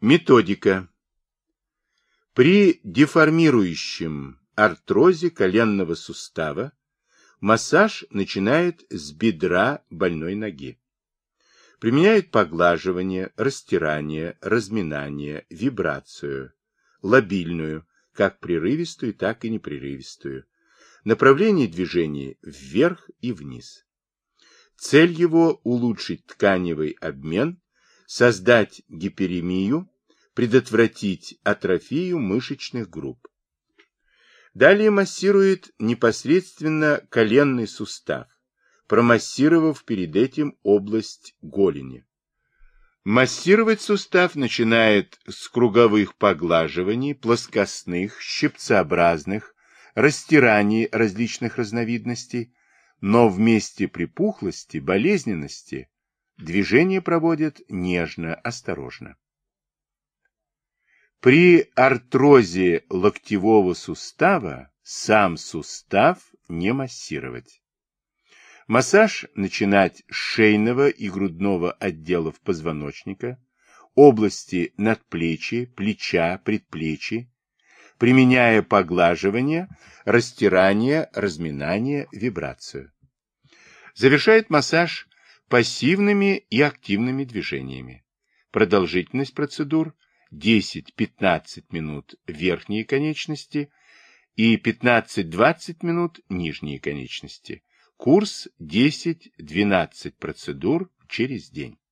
Методика. При деформирующем артрозе коленного сустава массаж начинает с бедра больной ноги. Применяют поглаживание, растирание, разминание, вибрацию, лобильную, как прерывистую, так и непрерывистую, направление движения вверх и вниз. Цель его – улучшить тканевый обмен, создать гиперемию, предотвратить атрофию мышечных групп. Далее массирует непосредственно коленный сустав, промассировав перед этим область голени. Массировать сустав начинает с круговых поглаживаний, плоскостных, щипцеобразных, растираний различных разновидностей, но в месте припухлости, болезненности движение проводит нежно, осторожно. При артрозе локтевого сустава сам сустав не массировать. Массаж начинать с шейного и грудного отделов позвоночника, области надплечья, плеча, предплечья, применяя поглаживание, растирание, разминание, вибрацию. Завершает массаж пассивными и активными движениями. Продолжительность процедур 10-15 минут верхние конечности и 15-20 минут нижние конечности. Курс 10-12 процедур через день.